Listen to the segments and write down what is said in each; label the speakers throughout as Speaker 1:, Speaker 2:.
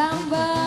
Speaker 1: samba.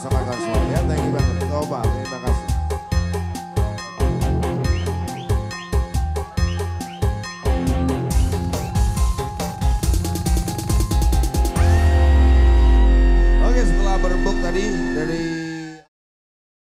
Speaker 1: Bersama kalian semua ya thank you banget. Coba terima kasih